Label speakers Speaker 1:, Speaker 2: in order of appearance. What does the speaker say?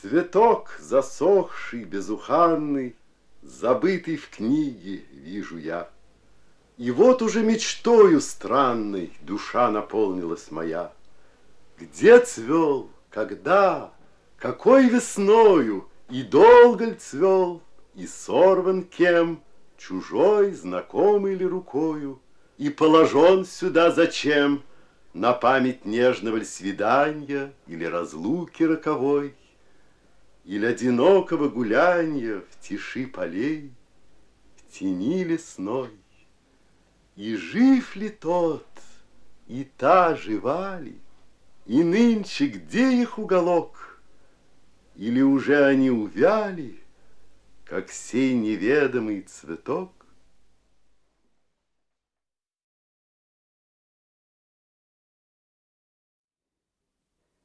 Speaker 1: Цветок засохший, безуханный, Забытый в книге вижу я. И вот уже мечтою странной Душа наполнилась моя. Где цвел, когда, какой весною, И долго ль цвел, и сорван кем, Чужой, знакомый ли рукою, И положен сюда зачем, На память нежного ль свидания Или разлуки роковой, Или одинокого гулянья В тиши полей, в тени лесной. И жив ли тот, и та жива ли, И нынче где их уголок? Или уже они увяли, Как сей неведомый цветок?